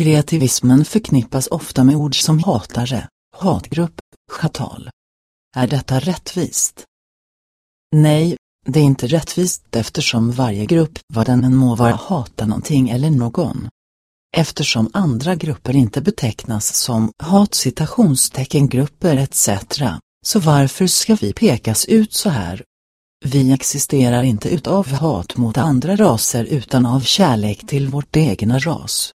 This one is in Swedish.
Kreativismen förknippas ofta med ord som hatare, hatgrupp, chatal. Är detta rättvist? Nej, det är inte rättvist eftersom varje grupp, vad den än må vara, hatar någonting eller någon. Eftersom andra grupper inte betecknas som hat citationstecken grupper etc. Så varför ska vi pekas ut så här? Vi existerar inte utav hat mot andra raser utan av kärlek till vårt egna ras.